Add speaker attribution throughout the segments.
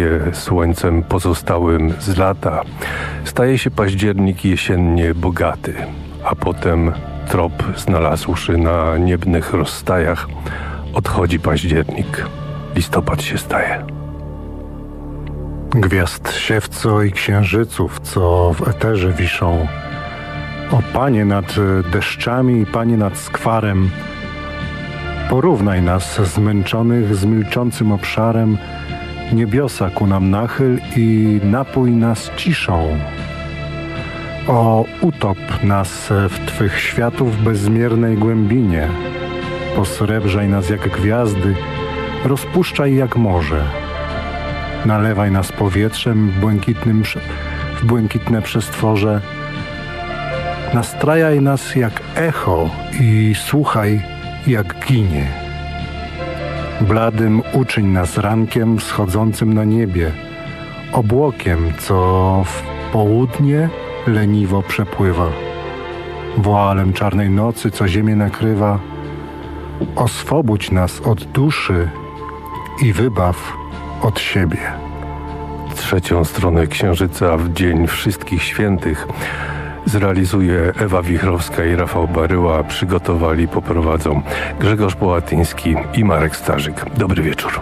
Speaker 1: stawie słońcem pozostałym z lata, staje się październik jesiennie bogaty, a potem trop znalazłszy na niebnych rozstajach, odchodzi październik, listopad się staje.
Speaker 2: Gwiazd siewco i księżyców, co w eterze wiszą, o panie nad deszczami i panie nad skwarem, Porównaj nas zmęczonych z milczącym obszarem, niebiosa ku nam nachyl i napój nas ciszą. O, utop nas w Twych światów bezmiernej głębinie, posrebrzaj nas jak gwiazdy, rozpuszczaj jak morze. Nalewaj nas powietrzem błękitnym, w błękitne przestworze, nastrajaj nas jak echo i słuchaj, jak ginie. Bladym uczyń nas rankiem wschodzącym na niebie, obłokiem, co w południe leniwo przepływa, woalem czarnej nocy, co ziemię nakrywa. Oswobódź nas od duszy i wybaw od siebie.
Speaker 1: Trzecią stronę Księżyca w Dzień Wszystkich Świętych zrealizuje Ewa Wichrowska i Rafał Baryła. Przygotowali, poprowadzą Grzegorz Połatyński i Marek Starzyk. Dobry wieczór.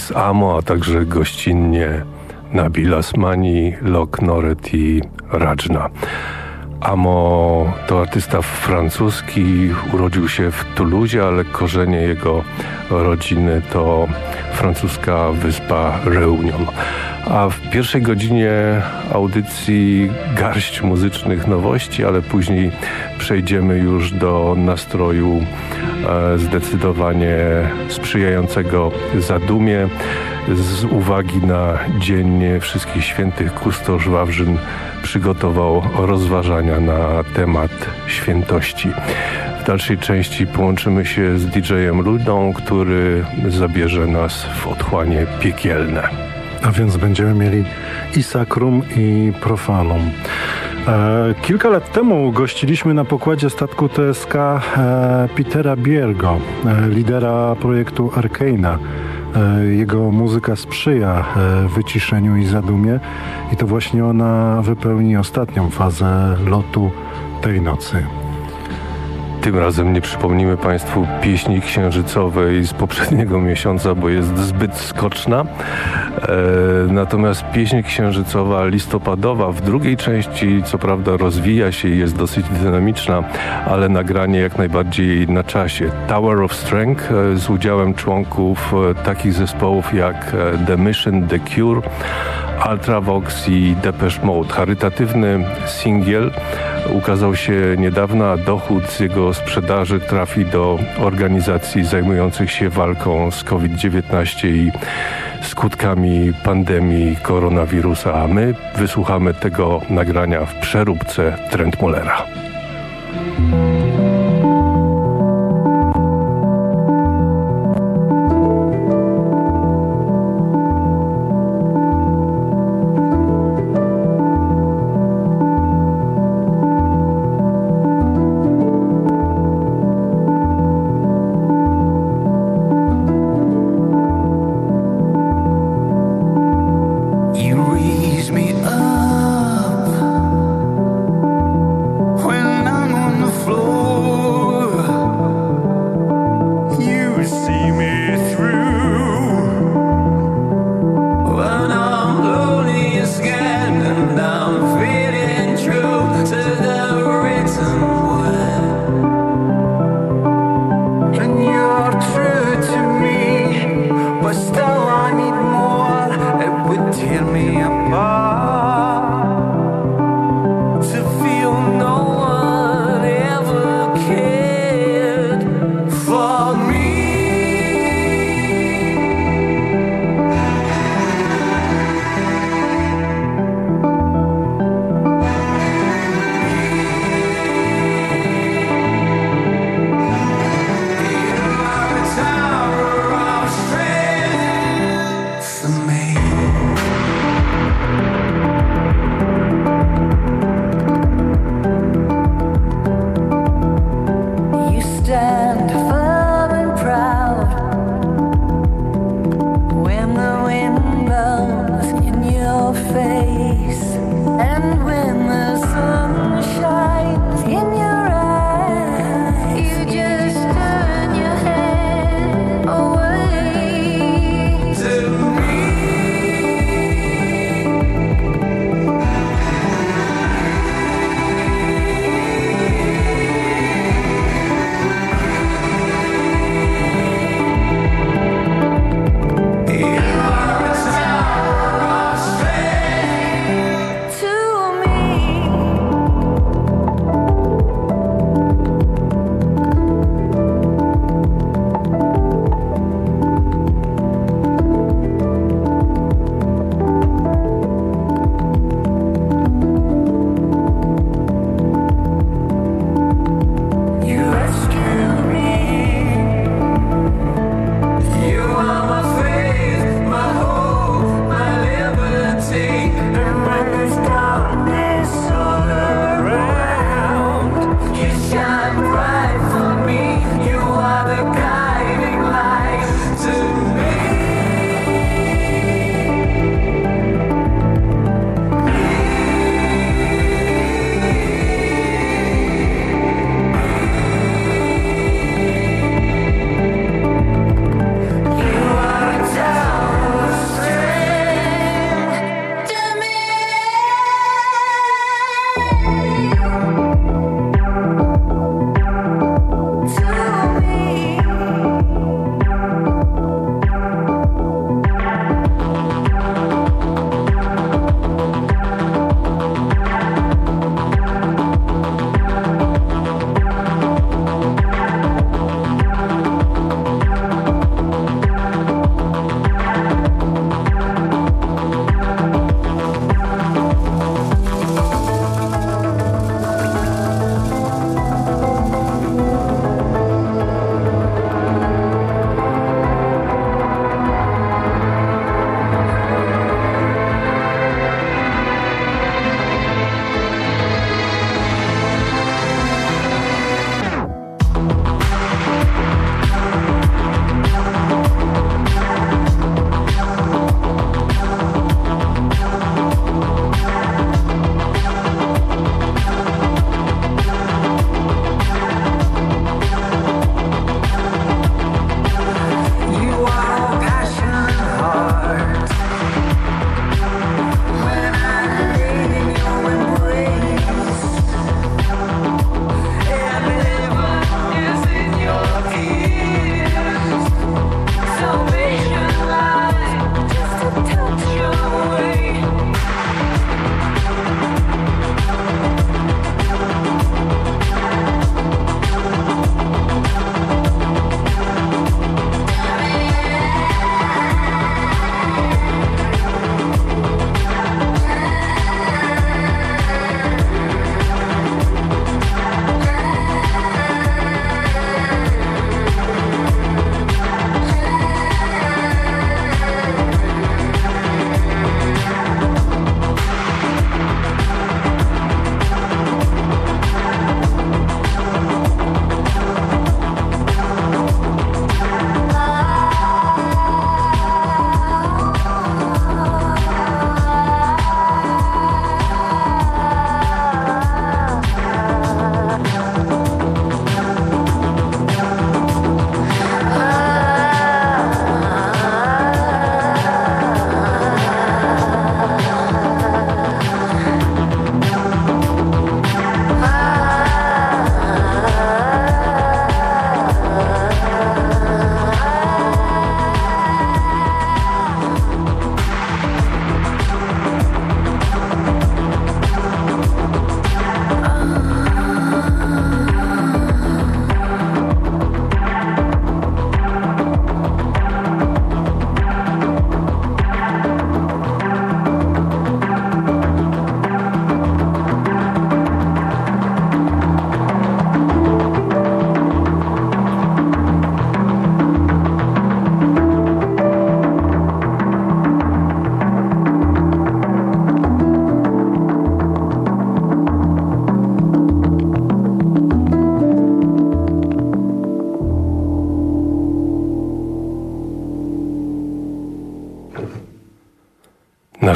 Speaker 3: Bryce Amo, a także gościnnie Nabil Asmani, Lok Noret i Rajna. Amo to artysta francuski, urodził się w Toulouse, ale korzenie jego rodziny to francuska wyspa Reunion. A w pierwszej godzinie audycji garść muzycznych nowości, ale później przejdziemy już do nastroju zdecydowanie sprzyjającego zadumie z uwagi na Dzień Wszystkich Świętych Kustosz Wawrzyn przygotował rozważania na temat świętości. W dalszej części połączymy się z DJ-em Ludą, który zabierze nas w otchłanie piekielne.
Speaker 2: A więc będziemy mieli i sakrum, i profanum. E, kilka lat temu gościliśmy na pokładzie statku TSK e, Petera Biergo, e, lidera projektu Arcana. Jego muzyka sprzyja wyciszeniu i zadumie i to właśnie ona wypełni ostatnią fazę lotu tej nocy.
Speaker 3: Tym razem nie przypomnimy Państwu pieśni księżycowej z poprzedniego miesiąca, bo jest zbyt skoczna. E, natomiast pieśń księżycowa listopadowa w drugiej części, co prawda, rozwija się i jest dosyć dynamiczna, ale nagranie jak najbardziej na czasie. Tower of Strength e, z udziałem członków e, takich zespołów jak e, The Mission, The Cure, Ultravox i Depeche Mode. Charytatywny singiel ukazał się niedawno, a dochód z jego sprzedaży trafi do organizacji zajmujących się walką z COVID-19 i skutkami pandemii koronawirusa, a my wysłuchamy tego nagrania w przeróbce Trendmullera.
Speaker 4: floor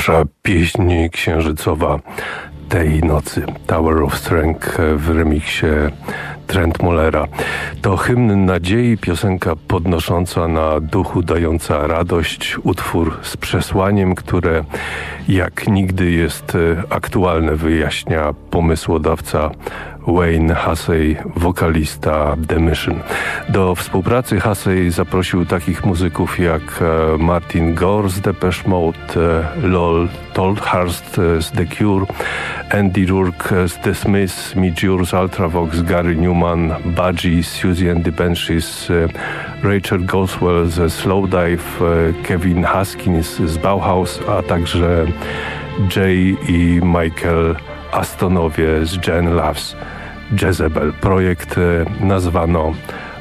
Speaker 1: Nasza pieśń księżycowa tej nocy Tower of Strength w remiksie Trent Mullera. To hymn nadziei, piosenka podnosząca na duchu, dająca radość, utwór z przesłaniem, które jak nigdy jest aktualne, wyjaśnia pomysłodawca Wayne Hussey, wokalista The Mission. Do współpracy Hussey zaprosił takich muzyków jak e, Martin Gore z Depeche Mode, e, Lol Tolhurst z The Cure, Andy Rourke z The Smiths, Midge z Ultravox, Gary Newman, Budgie, Susie and the Banshees, e, Rachel Goswell ze Slowdive, Kevin Haskins z Bauhaus, a także Jay i Michael Astonowie z Jen Loves. Jezebel. Projekt e, nazwano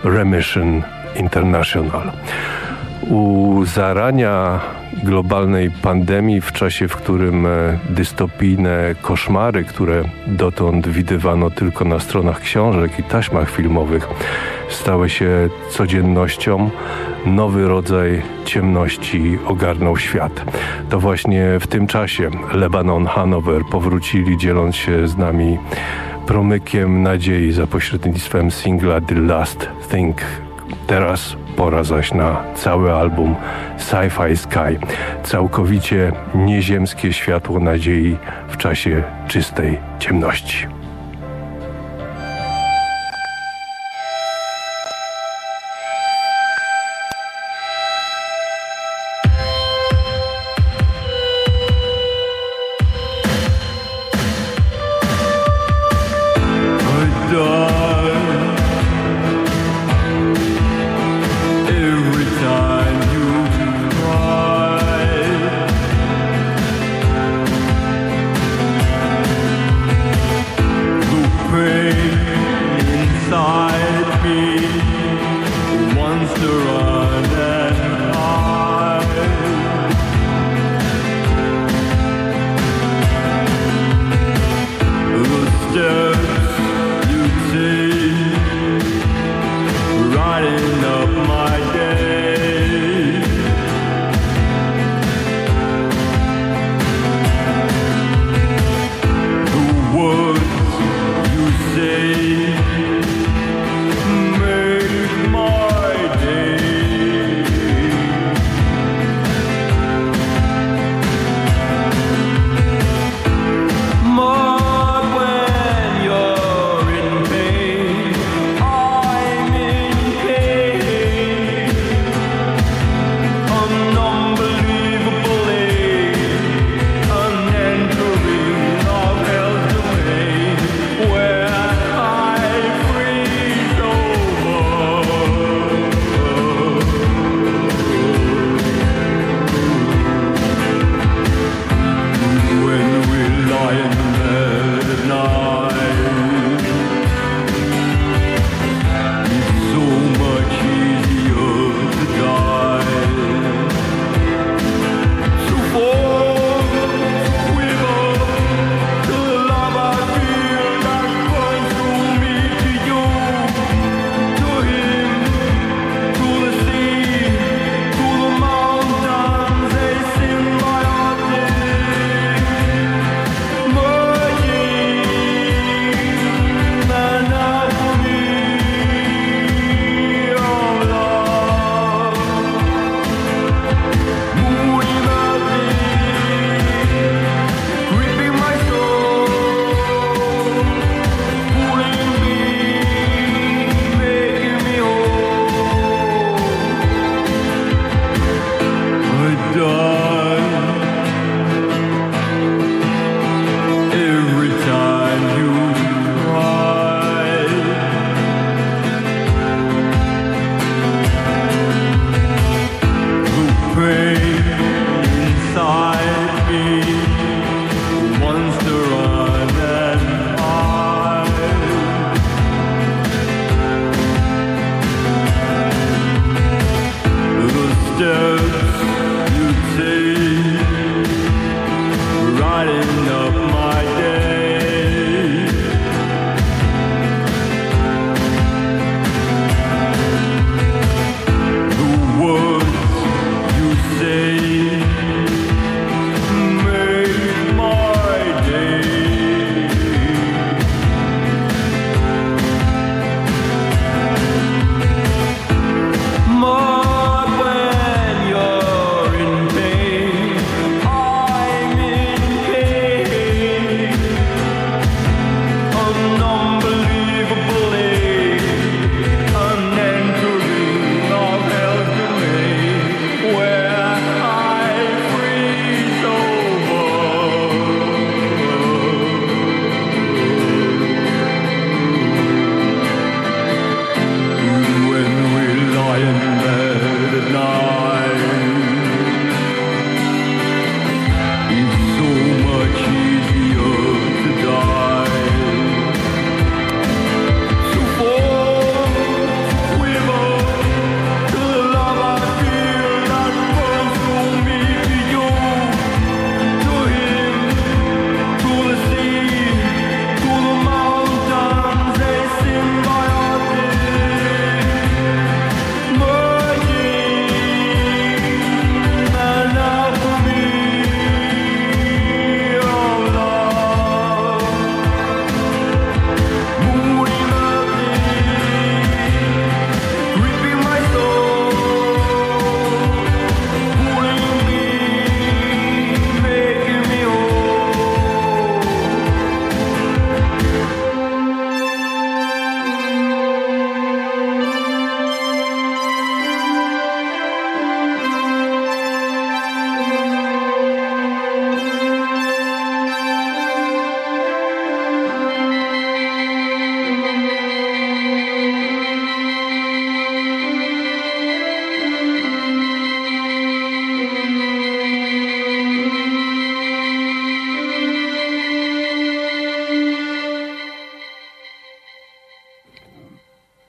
Speaker 1: Remission International. U zarania globalnej pandemii, w czasie, w którym e, dystopijne koszmary, które dotąd widywano tylko na stronach książek i taśmach filmowych, stały się codziennością, nowy rodzaj ciemności ogarnął świat. To właśnie w tym czasie Lebanon, Hanover powrócili, dzieląc się z nami promykiem nadziei za pośrednictwem singla The Last Thing. Teraz pora zaś na cały album Sci-Fi Sky. Całkowicie nieziemskie światło nadziei w czasie czystej ciemności.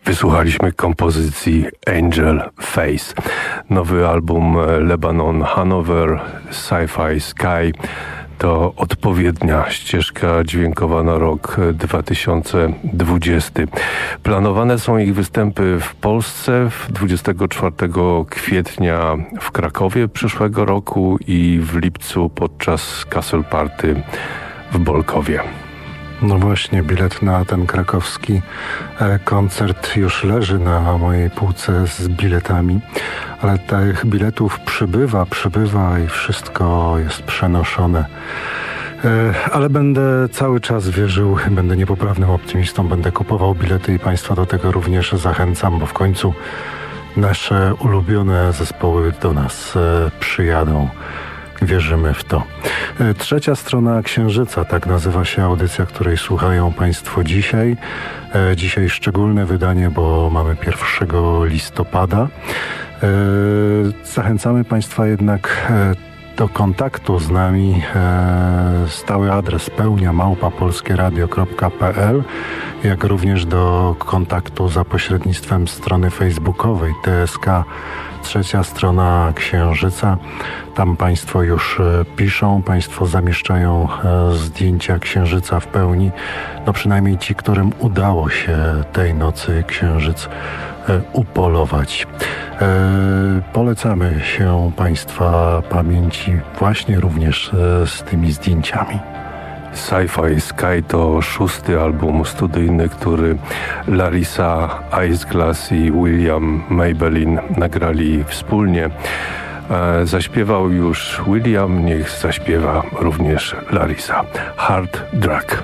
Speaker 3: Wysłuchaliśmy kompozycji Angel Face. Nowy album Lebanon Hanover, Sci-Fi Sky to odpowiednia ścieżka dźwiękowa na rok 2020. Planowane są ich występy w Polsce 24 kwietnia w Krakowie przyszłego roku i w lipcu podczas Castle Party w Bolkowie.
Speaker 2: No właśnie, bilet na ten krakowski e, koncert już leży na mojej półce z biletami, ale tych biletów przybywa, przybywa i wszystko jest przenoszone. E, ale będę cały czas wierzył, będę niepoprawnym optymistą, będę kupował bilety i Państwa do tego również zachęcam, bo w końcu nasze ulubione zespoły do nas e, przyjadą. Wierzymy w to. E, trzecia strona Księżyca, tak nazywa się audycja, której słuchają Państwo dzisiaj. E, dzisiaj szczególne wydanie, bo mamy 1 listopada. E, zachęcamy Państwa jednak do kontaktu z nami stały adres pełnia małpapolskieradio.pl jak również do kontaktu za pośrednictwem strony facebookowej TSK trzecia strona Księżyca. Tam Państwo już e, piszą, Państwo zamieszczają e, zdjęcia Księżyca w pełni. No przynajmniej ci, którym udało się tej nocy Księżyc e, upolować. Polecamy się Państwa pamięci właśnie również z tymi zdjęciami.
Speaker 3: Sci-Fi Sky to szósty album studyjny, który Larissa Iceglass i William Maybelline nagrali wspólnie. E, zaśpiewał już William, niech zaśpiewa również Larissa. Hard Drug.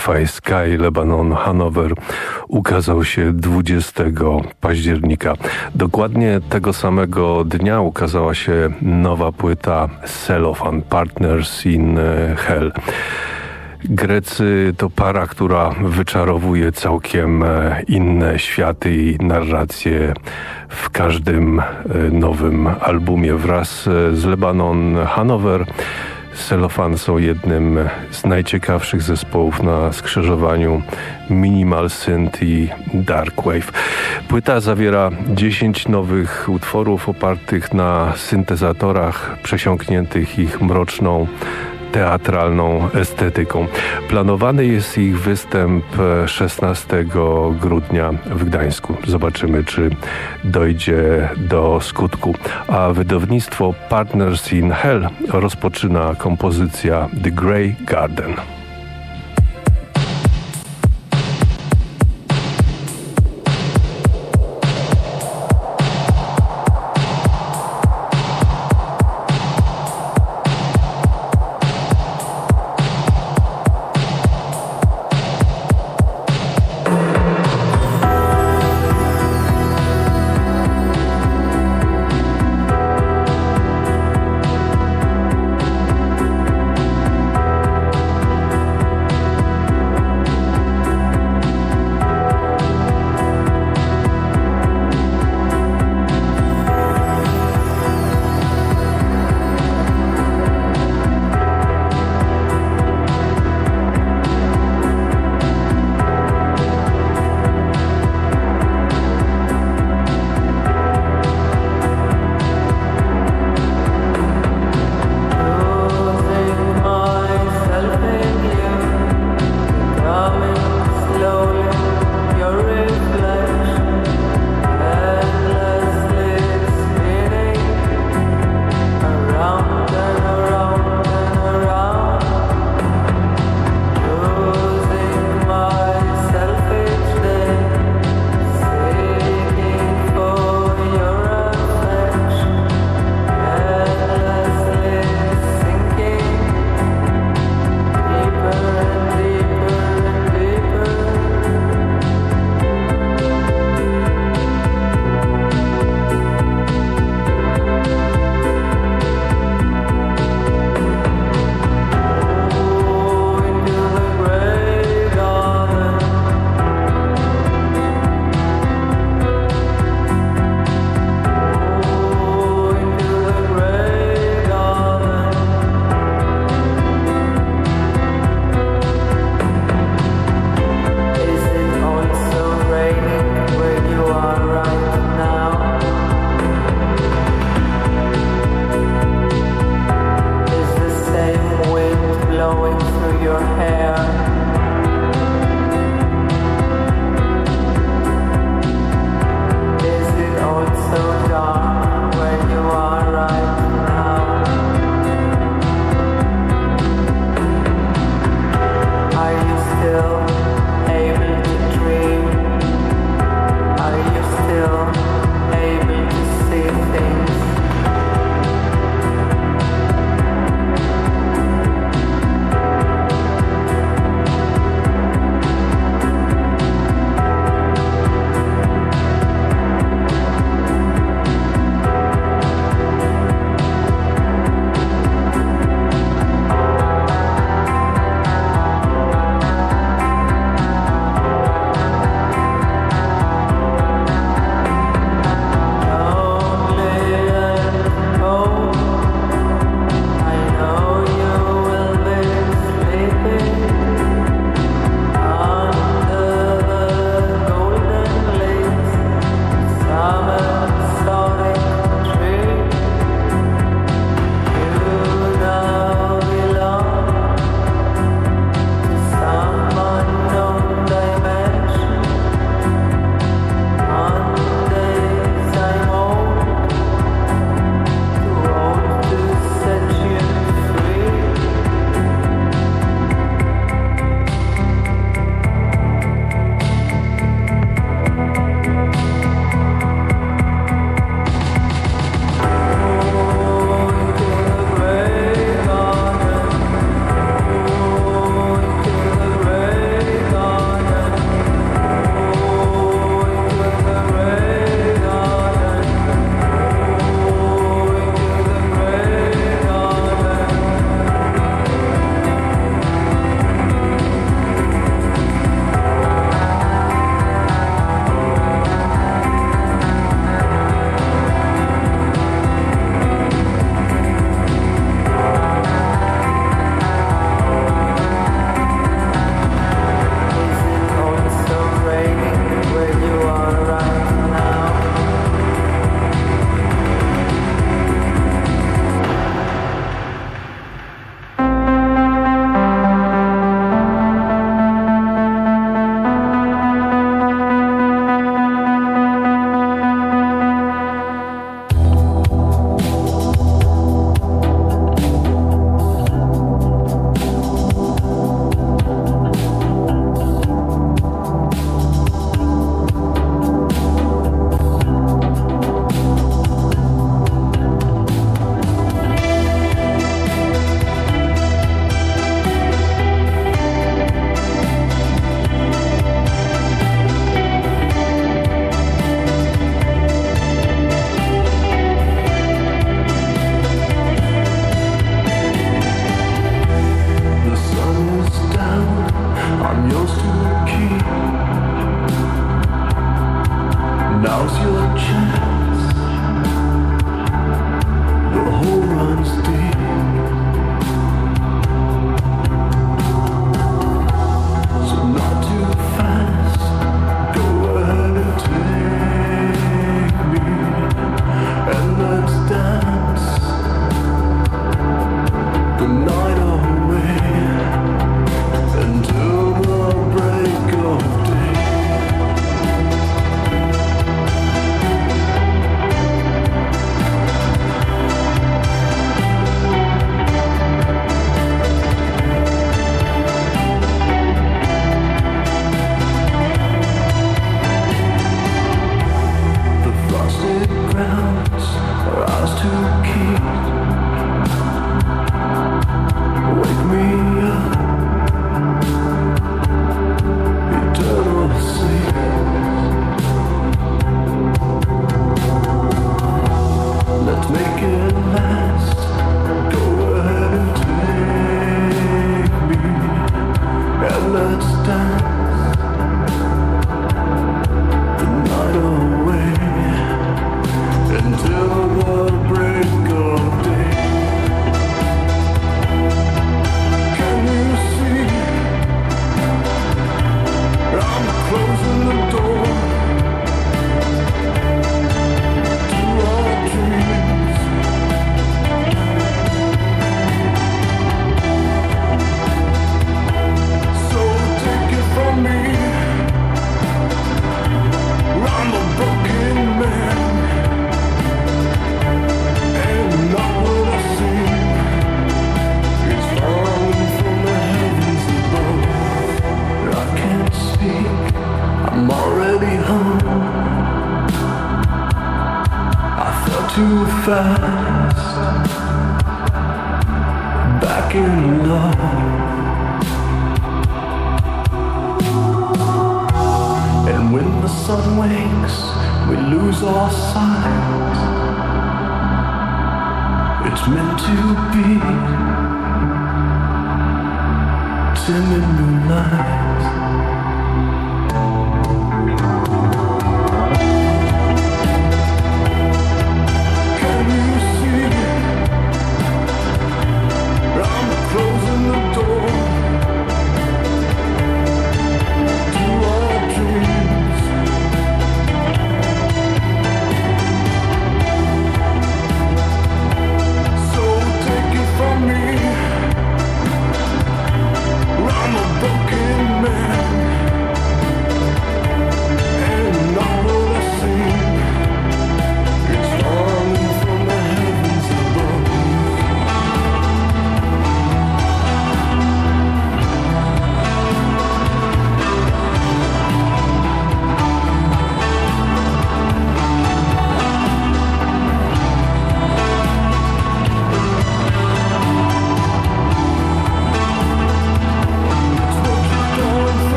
Speaker 3: Sci-Fi Sky Lebanon Hanover ukazał się 20 października. Dokładnie tego samego dnia ukazała się nowa płyta Cellophane Partners in Hell. Grecy to para, która wyczarowuje całkiem e, inne światy i narracje w każdym e, nowym albumie. Wraz e, z Lebanon Hanover Celofan są jednym z najciekawszych zespołów na skrzyżowaniu Minimal Synth i Dark Wave. Płyta zawiera 10 nowych utworów opartych na syntezatorach przesiąkniętych ich mroczną teatralną estetyką. Planowany jest ich występ 16 grudnia w Gdańsku. Zobaczymy, czy dojdzie do skutku. A wydawnictwo Partners in Hell rozpoczyna kompozycja The Grey Garden.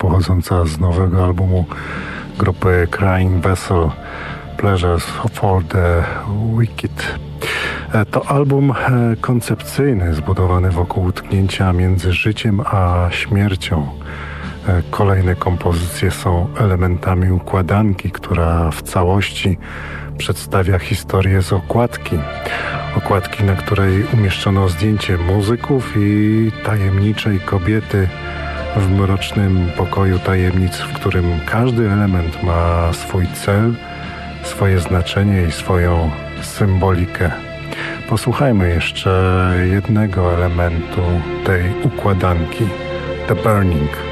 Speaker 2: Pochodząca z nowego albumu grupy Crying Vessel Pleasures for the Wicked. E, to album e, koncepcyjny, zbudowany wokół utknięcia między życiem a śmiercią. E, kolejne kompozycje są elementami układanki, która w całości przedstawia historię z okładki. Okładki, na której umieszczono zdjęcie muzyków i tajemniczej kobiety w mrocznym pokoju tajemnic, w którym każdy element ma swój cel, swoje znaczenie i swoją symbolikę. Posłuchajmy jeszcze jednego elementu tej układanki The Burning.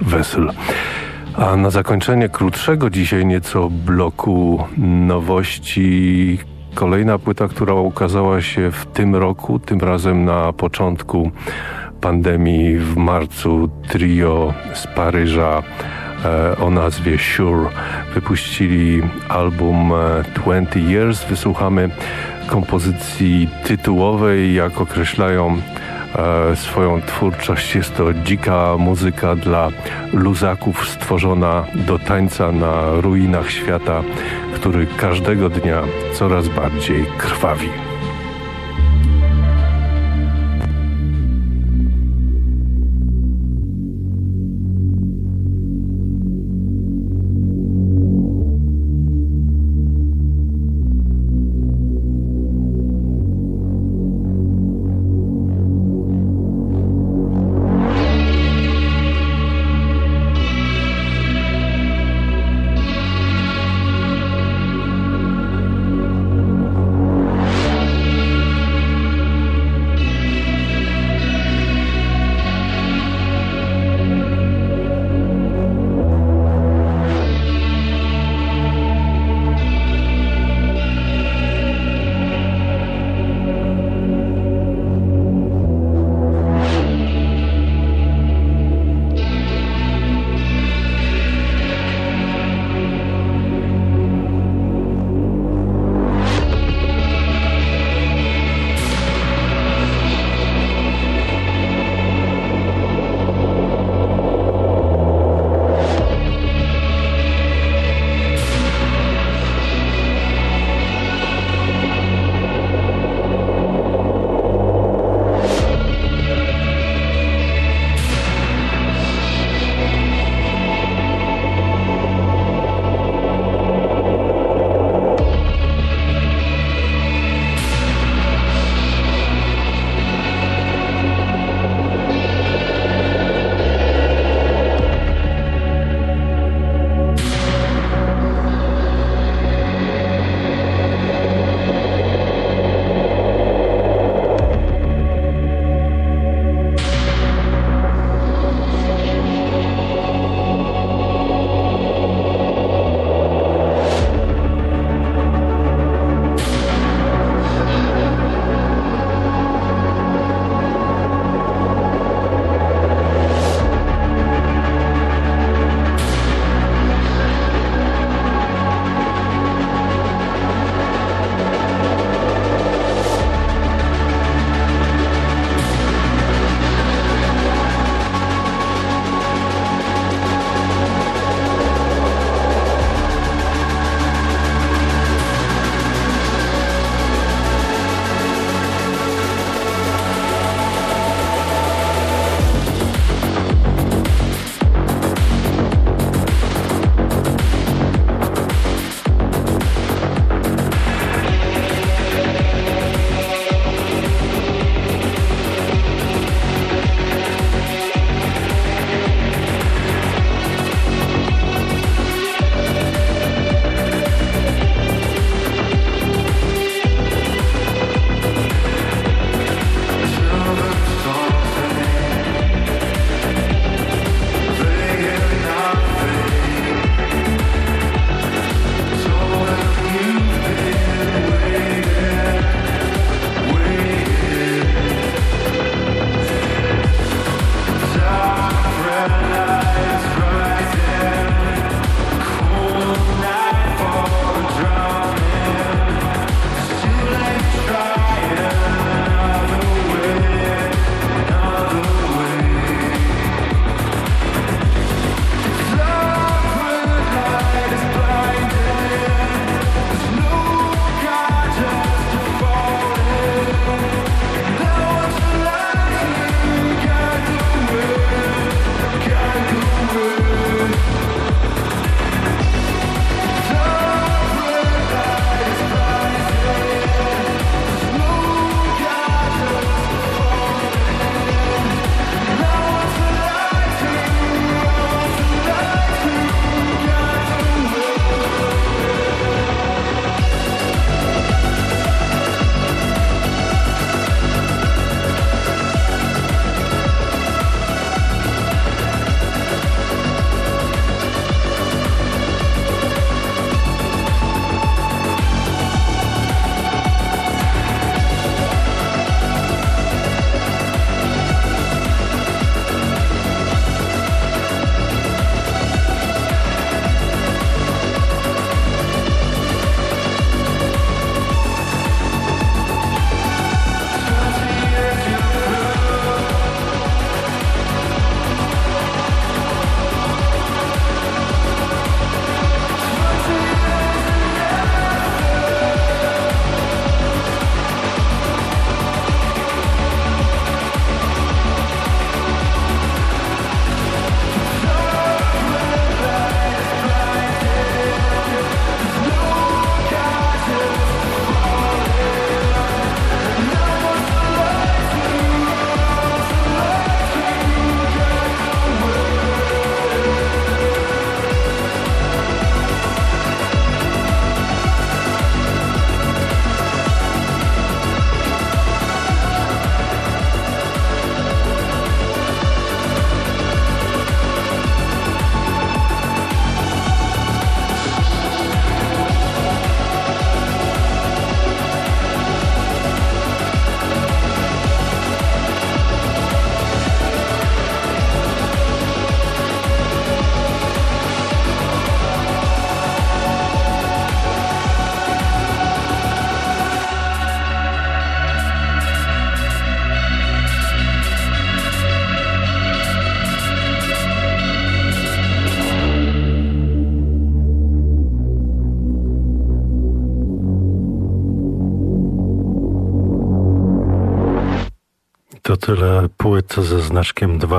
Speaker 3: Vessel. A na zakończenie krótszego dzisiaj nieco bloku nowości kolejna płyta, która ukazała się w tym roku, tym razem na początku pandemii w marcu trio z Paryża e, o nazwie Sure wypuścili album 20 e, Years. Wysłuchamy kompozycji tytułowej, jak określają swoją twórczość. Jest to dzika muzyka dla luzaków stworzona do tańca na ruinach świata, który każdego dnia coraz bardziej krwawi.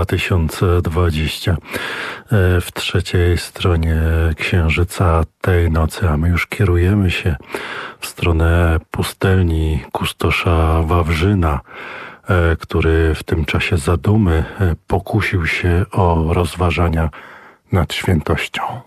Speaker 2: 2020 e, w trzeciej stronie Księżyca tej nocy, a my już kierujemy się w stronę pustelni kustosza Wawrzyna, e, który w tym czasie zadumy e, pokusił się o rozważania nad świętością.